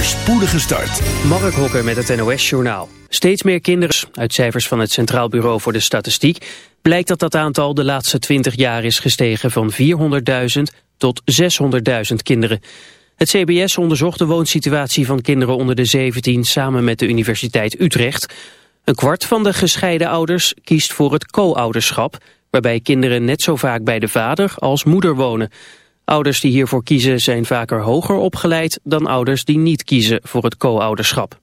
voorspoedige start. Mark Hokker met het NOS Journaal. Steeds meer kinderen, uit cijfers van het Centraal Bureau voor de Statistiek... blijkt dat dat aantal de laatste 20 jaar is gestegen van 400.000 tot 600.000 kinderen. Het CBS onderzocht de woonsituatie van kinderen onder de 17 samen met de Universiteit Utrecht. Een kwart van de gescheiden ouders kiest voor het co-ouderschap... waarbij kinderen net zo vaak bij de vader als moeder wonen... Ouders die hiervoor kiezen zijn vaker hoger opgeleid dan ouders die niet kiezen voor het co-ouderschap.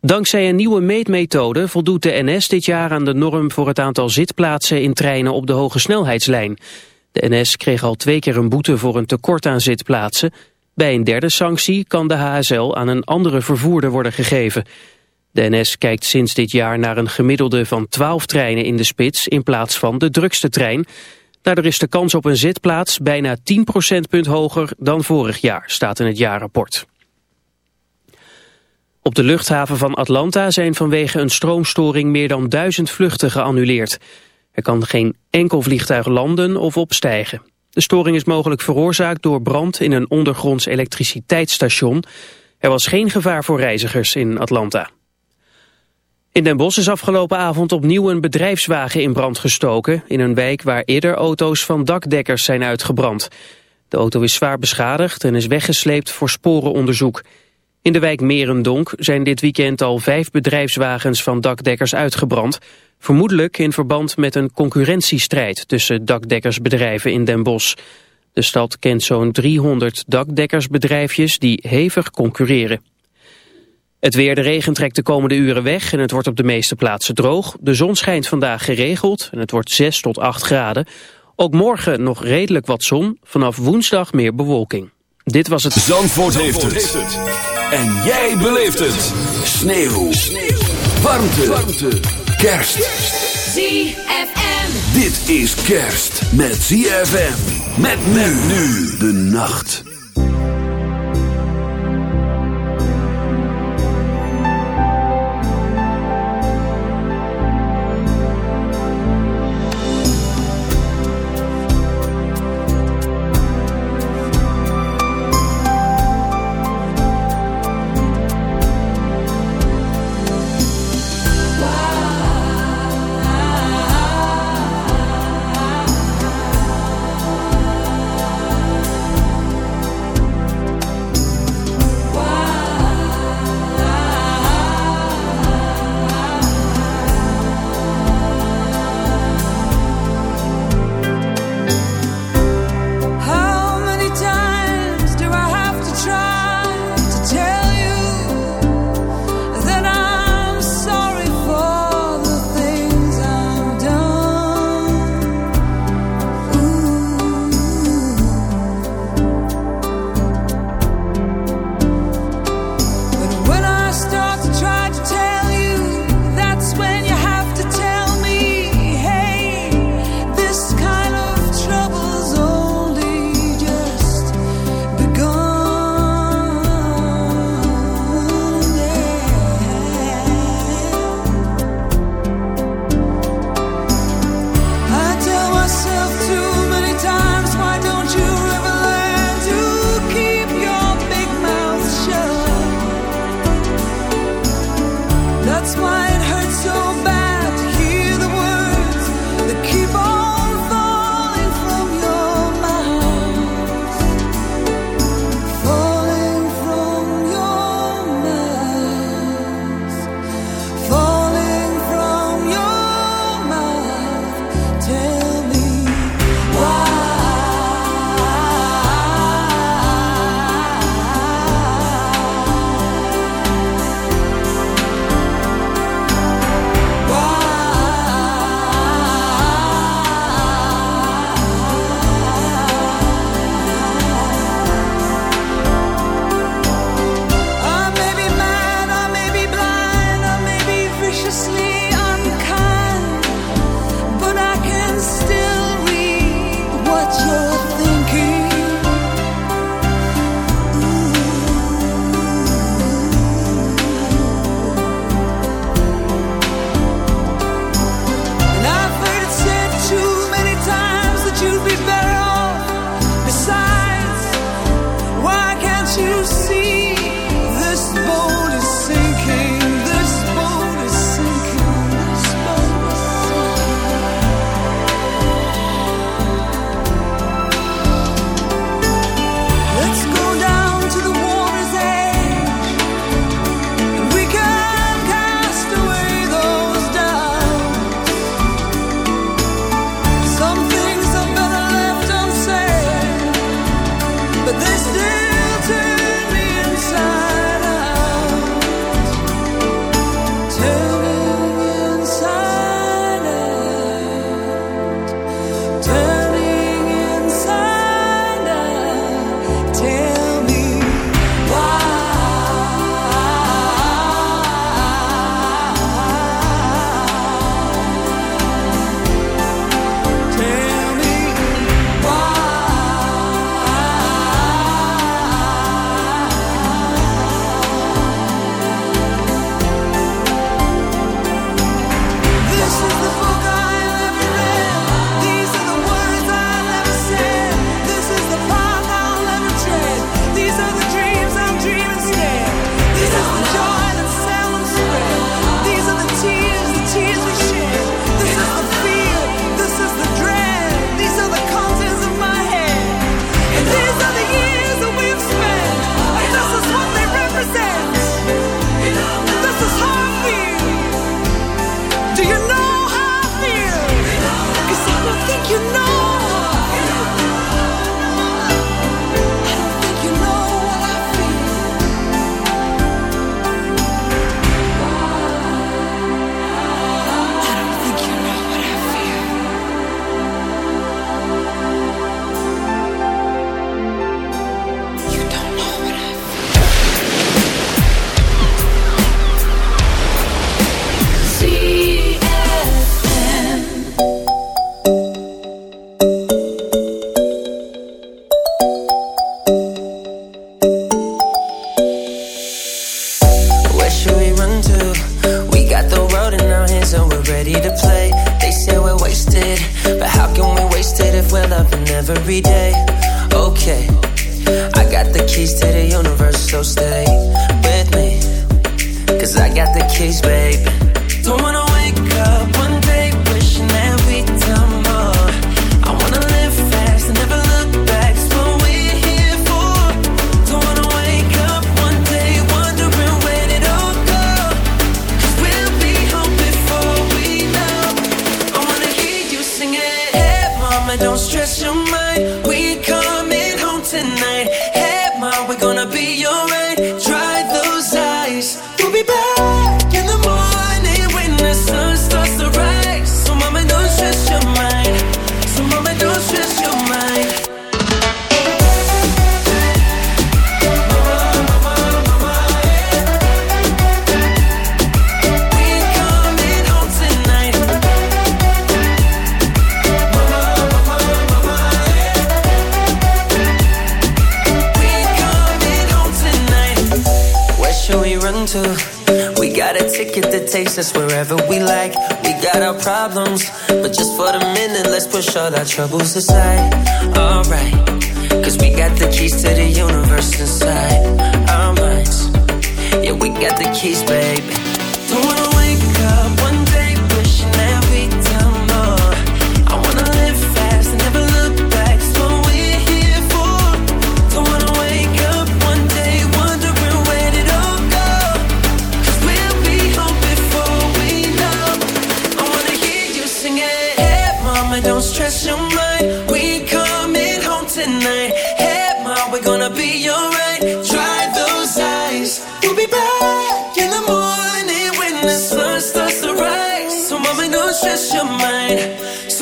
Dankzij een nieuwe meetmethode voldoet de NS dit jaar aan de norm voor het aantal zitplaatsen in treinen op de hoge snelheidslijn. De NS kreeg al twee keer een boete voor een tekort aan zitplaatsen. Bij een derde sanctie kan de HSL aan een andere vervoerder worden gegeven. De NS kijkt sinds dit jaar naar een gemiddelde van 12 treinen in de spits in plaats van de drukste trein. Daardoor is de kans op een zitplaats bijna 10 procentpunt hoger dan vorig jaar, staat in het jaarrapport. Op de luchthaven van Atlanta zijn vanwege een stroomstoring meer dan duizend vluchten geannuleerd. Er kan geen enkel vliegtuig landen of opstijgen. De storing is mogelijk veroorzaakt door brand in een ondergronds elektriciteitsstation. Er was geen gevaar voor reizigers in Atlanta. In Den Bosch is afgelopen avond opnieuw een bedrijfswagen in brand gestoken... in een wijk waar eerder auto's van dakdekkers zijn uitgebrand. De auto is zwaar beschadigd en is weggesleept voor sporenonderzoek. In de wijk Merendonk zijn dit weekend al vijf bedrijfswagens van dakdekkers uitgebrand... vermoedelijk in verband met een concurrentiestrijd tussen dakdekkersbedrijven in Den Bosch. De stad kent zo'n 300 dakdekkersbedrijfjes die hevig concurreren. Het weer, de regen trekt de komende uren weg en het wordt op de meeste plaatsen droog. De zon schijnt vandaag geregeld en het wordt 6 tot 8 graden. Ook morgen nog redelijk wat zon, vanaf woensdag meer bewolking. Dit was het... Zandvoort, heeft, het. En jij beleeft het. Sneeuw. Sneeuw. Warmte. Warmte. Kerst. ZFM. Dit is kerst met ZFM. Met men nu de nacht. Our troubles aside.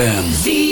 ZFM.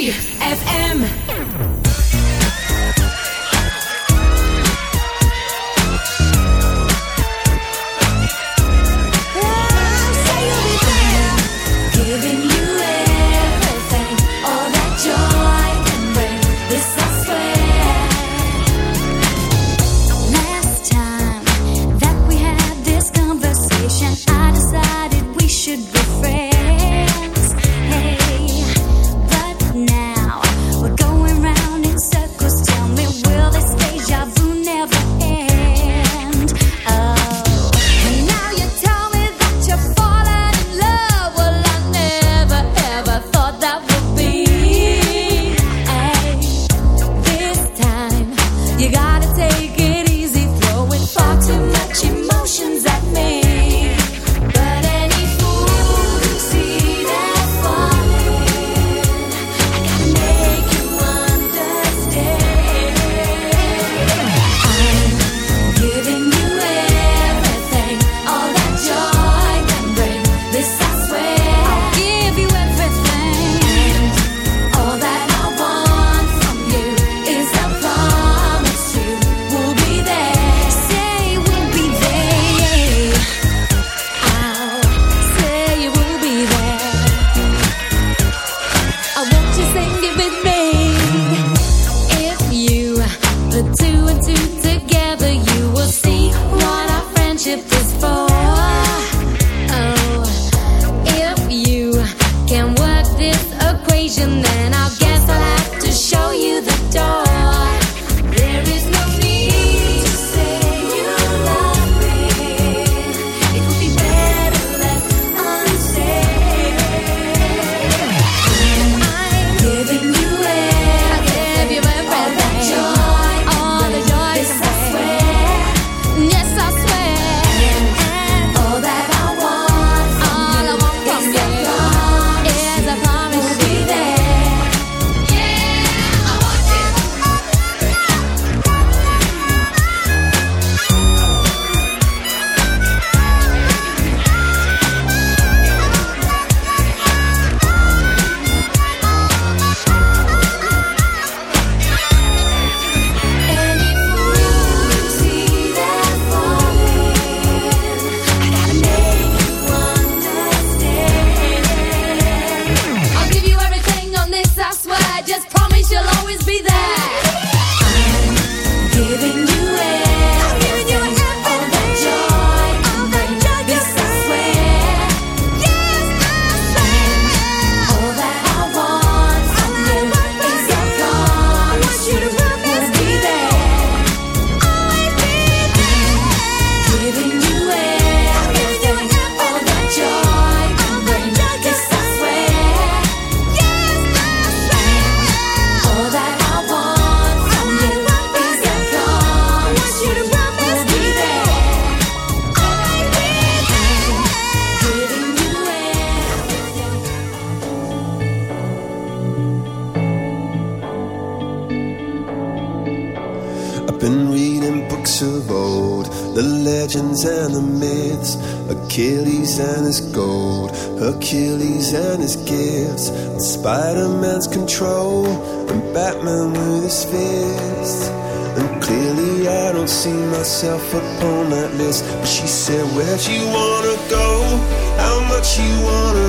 Batman's control and Batman with his fist. And clearly I don't see myself upon that list. But she said, Where'd you wanna go? How much you wanna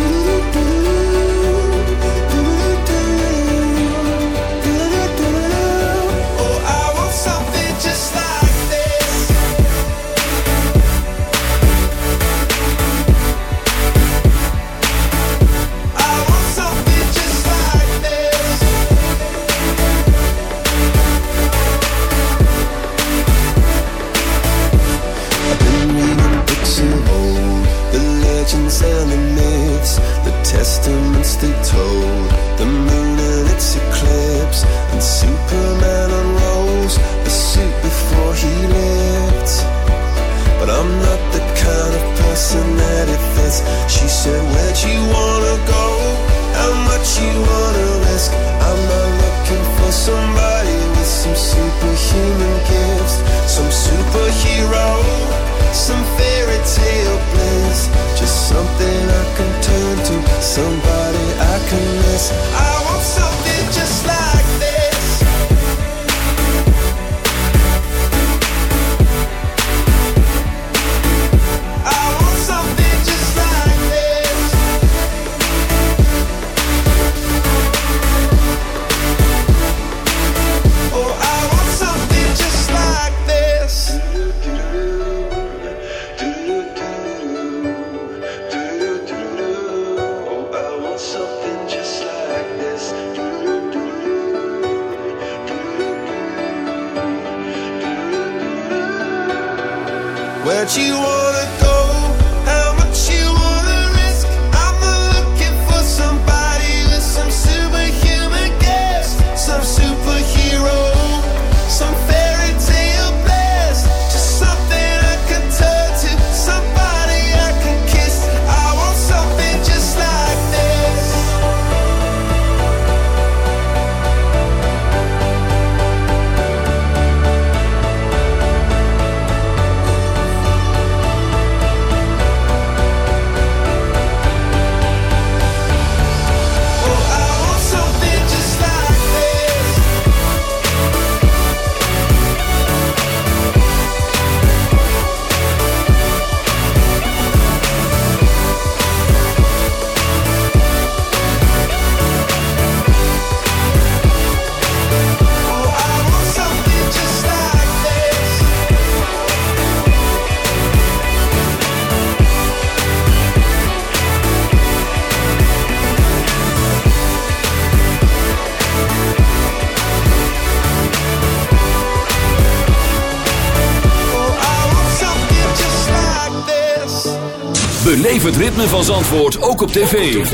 ritme van Zandvoort ook op tv.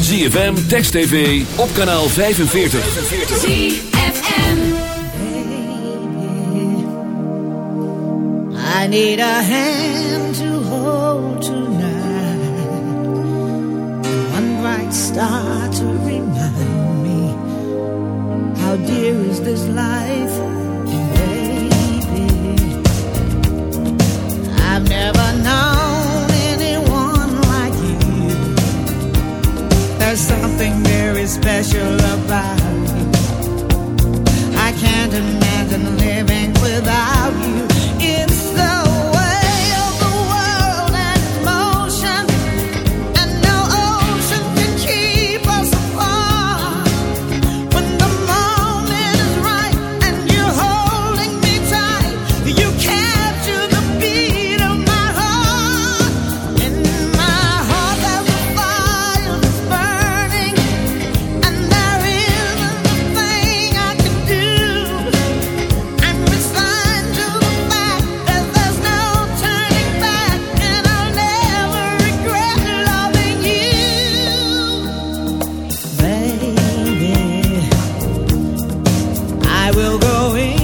ZFM, Text TV, op kanaal 45. ZFM I need a hand to hold tonight One bright start. I will go in.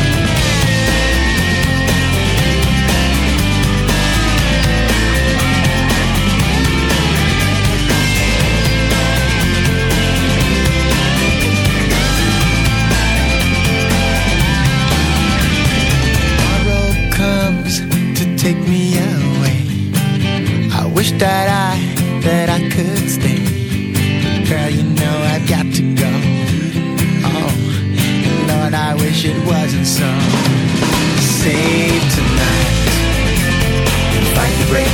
that I, that I could stay. Girl, you know I've got to go. Oh, Lord, I wish it wasn't so. Save tonight. Fight the break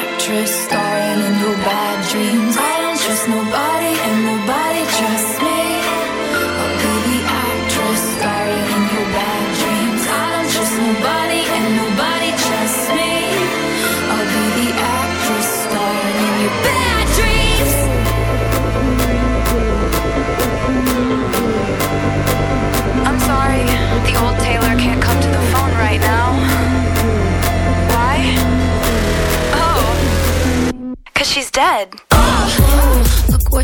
starring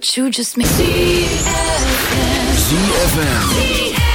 What you just made me do. ZFM.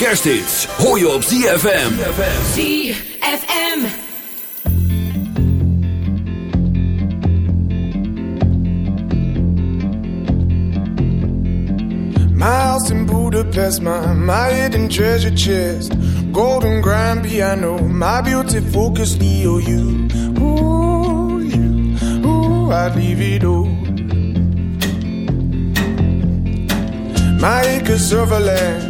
kersthits. Hoor je op ZFM. ZFM. My house in Budapest, my, my hidden treasure chest. Golden grand piano, my beauty focus, Leo, you. Ooh, you, ooh, I'd leave it all. My acres of land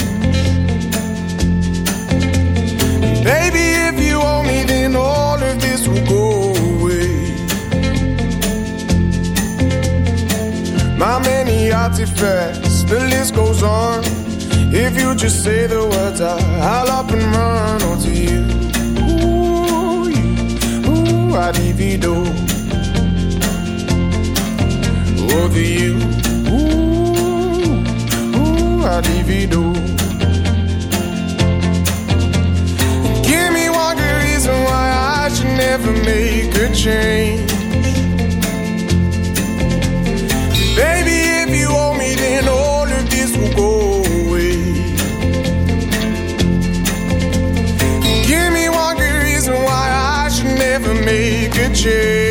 Baby, if you owe me, then all of this will go away. My many artifacts, the list goes on. If you just say the words, I'll up and run on to you. Ooh, you, ooh, I'd even do. Oh, to you, ooh, ooh, I'd even do. should never make a change. Baby, if you want me, then all of this will go away. Give me one good reason why I should never make a change.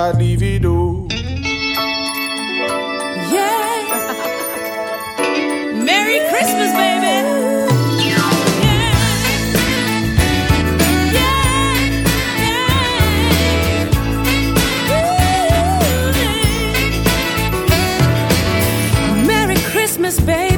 pas divido. Oh. Yeah. Merry Christmas, baby. Christmas, baby.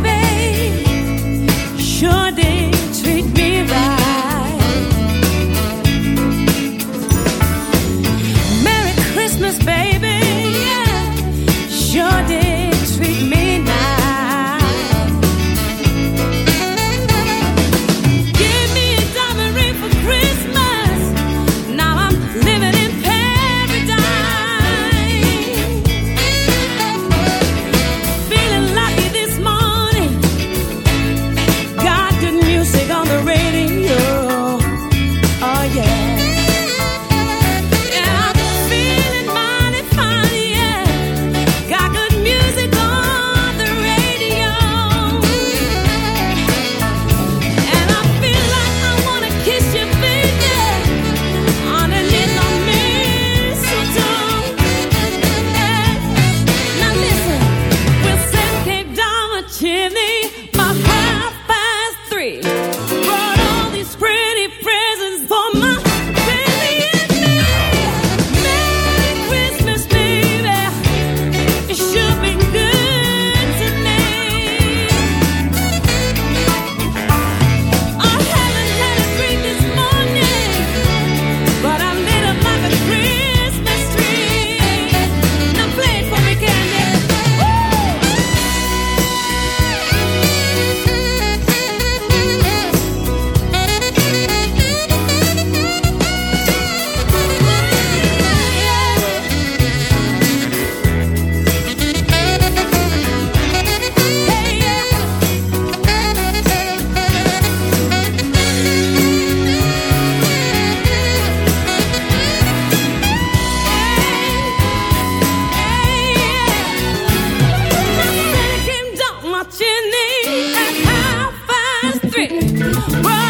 Run.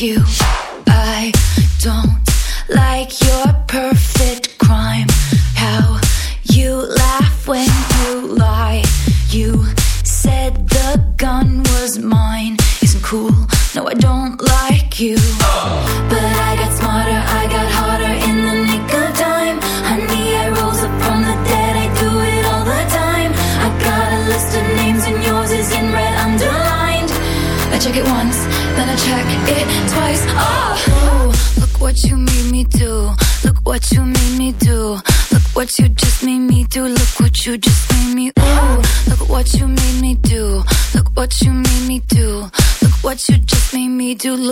you.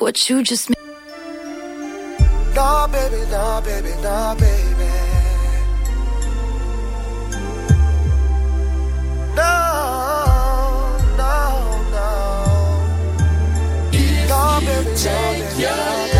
like what you just made. Nah, baby, nah, baby, nah, baby. No, no, no. Nah, baby, nah, baby, nah, baby.